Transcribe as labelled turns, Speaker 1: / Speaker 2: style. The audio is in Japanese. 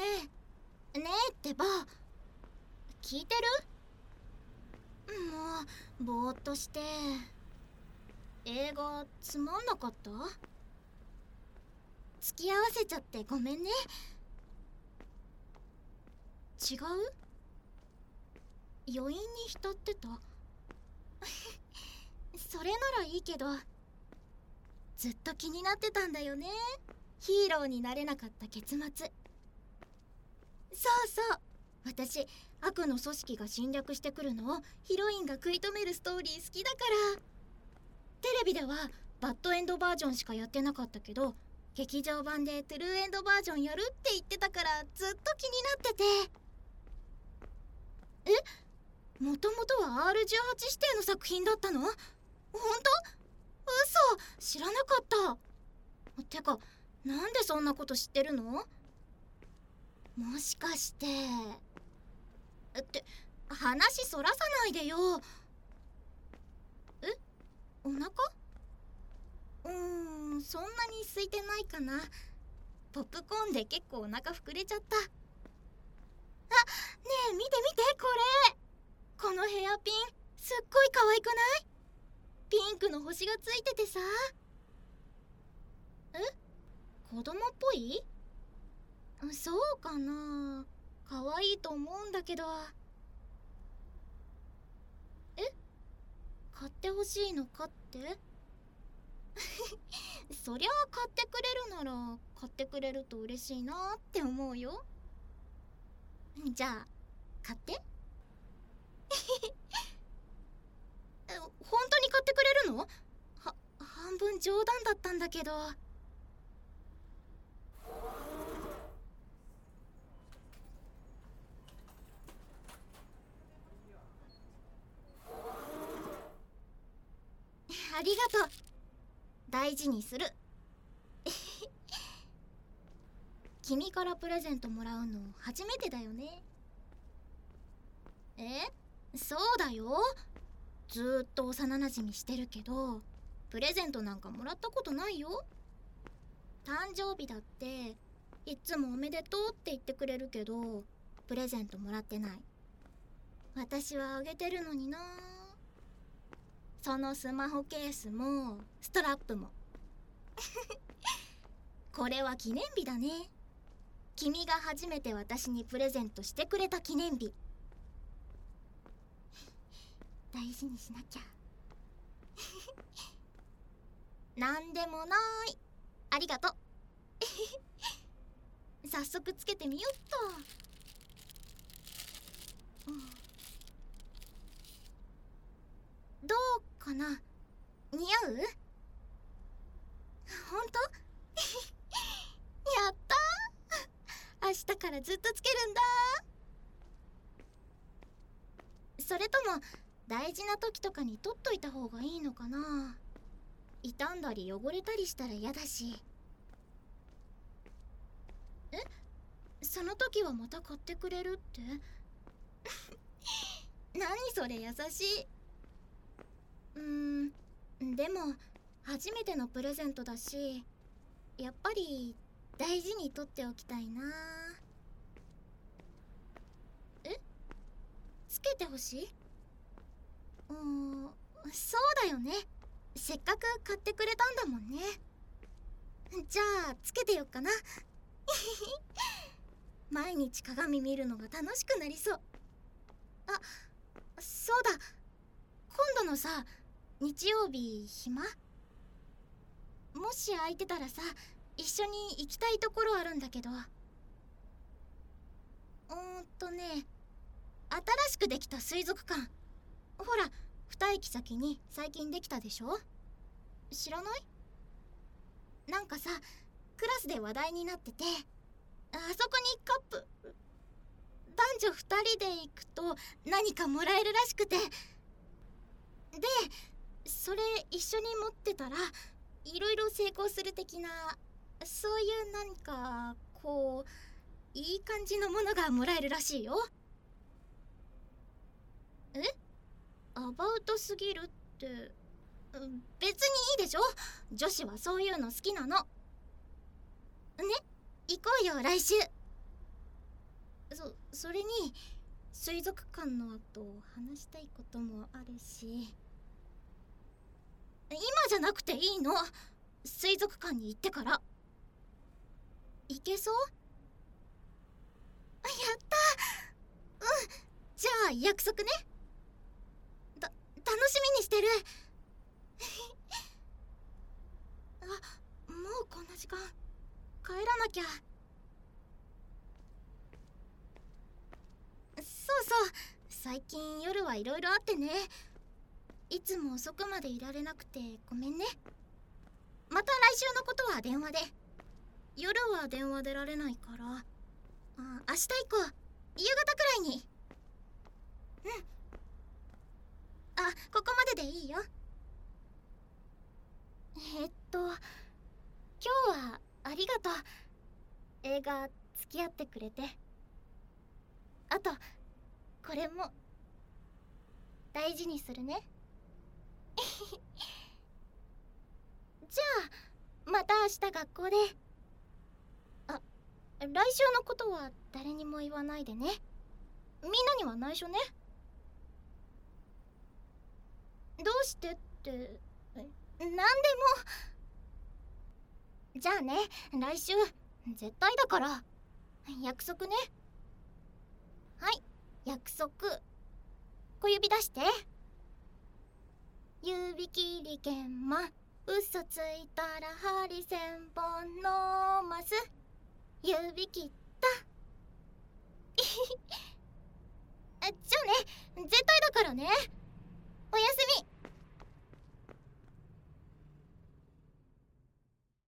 Speaker 1: ね。えねえってば。聞いてる？もうぼーっとして。映画つまんなかった？付き合わせちゃってごめんね。違う？余韻に浸ってた？それならいいけど。ずっと気になってたんだよね。ヒーローになれなかった結末。そうそう。私悪の組織が侵略してくるのをヒロインが食い止めるストーリー好きだから。テレビではバッドエンドバージョンしかやってなかったけど劇場版でトゥルーエンドバージョンやるって言ってたからずっと気になってて。え？もともとは R18 指定の作品だったの？本当？嘘！知らなかった。てかなんでそんなこと知ってるの？もしかして。って話そらさないでよ。え？お腹？うーんそんなに空いてないかな。ポップコーンで結構お腹膨れちゃった。あねえ見て見てこれ。このヘアピンすっごい可愛くない？ピンクの星がついててさ。え？子供っぽい？そうかな。可愛いと思うんだけど。え？買ってほしいのかって？そりゃあ買ってくれるなら買ってくれると嬉しいなって思うよ。じゃあ買って。え 本当に買ってくれるの？は半分冗談だったんだけど。ありがとう。大事にする。君からプレゼントもらうの初めてだよね。え？そうだよ。ずっと幼なじみしてるけどプレゼントなんかもらったことないよ。誕生日だっていっつもおめでとうって言ってくれるけどプレゼントもらってない。私はあげてるのになぁそのスマホケースもストラップも。これは記念日だね。君が初めて私にプレゼントしてくれた記念日。大事にしなきゃ。なんでもない。ありがとう。早速つけてみよっと、うんどうかな？似合う？本当？やった！明日からずっとつけるんだ！それとも大事な時とかに取っといた方がいいのかな？傷んだり汚れたりしたら嫌だし。え？その時はまた買ってくれるって？何それ？優しい。うん。でも初めてのプレゼントだしやっぱり大事に取っておきたいな。え？つけてほしい？うんそうだよね。せっかく買ってくれたんだもんね。じゃあつけてよっかな。毎日鏡見るのが楽しくなりそう。あそうだ。今度のさ日曜日暇？もし空いてたらさ一緒に行きたいところあるんだけど。うーんとね新しくできた水族館。ほら二駅先に最近できたでしょ？知らない？なんかさクラスで話題になっててあそこにカップ。男女2人で行くと何かもらえるらしくて。でそれ一緒に持ってたらいろいろ成功する的なそういう何かこういい感じのものがもらえるらしいよ。え？アバウトすぎるって。別にいいでしょ？女子はそういうの好きなの。ね？行こうよ来週。そそれに水族館の後話したいこともあるし。今じゃなくていいの。水族館に行ってから。行けそう？やった。うん。じゃあ約束ね。た楽しみにしてる。あもうこんな時間。帰らなきゃ。そうそう。最近夜はいろいろあってね。いつも遅くまでいられなくてごめんね。また来週のことは電話で。夜は電話出られないから。あ明日以降夕方くらいに。うん。あここまででいいよ。えっと今日はありがとう。映画付き合ってくれて。あとこれも大事にするね。じゃあまた明日学校で。あ来週のことは誰にも言わないでね。みんなには内緒ね。どうしてって何でも。じゃあね来週絶対だから。約束ね。はい約束。小指出して。指切り剣ま嘘ついたら針千本のます指切った。あじゃあね絶対だからね。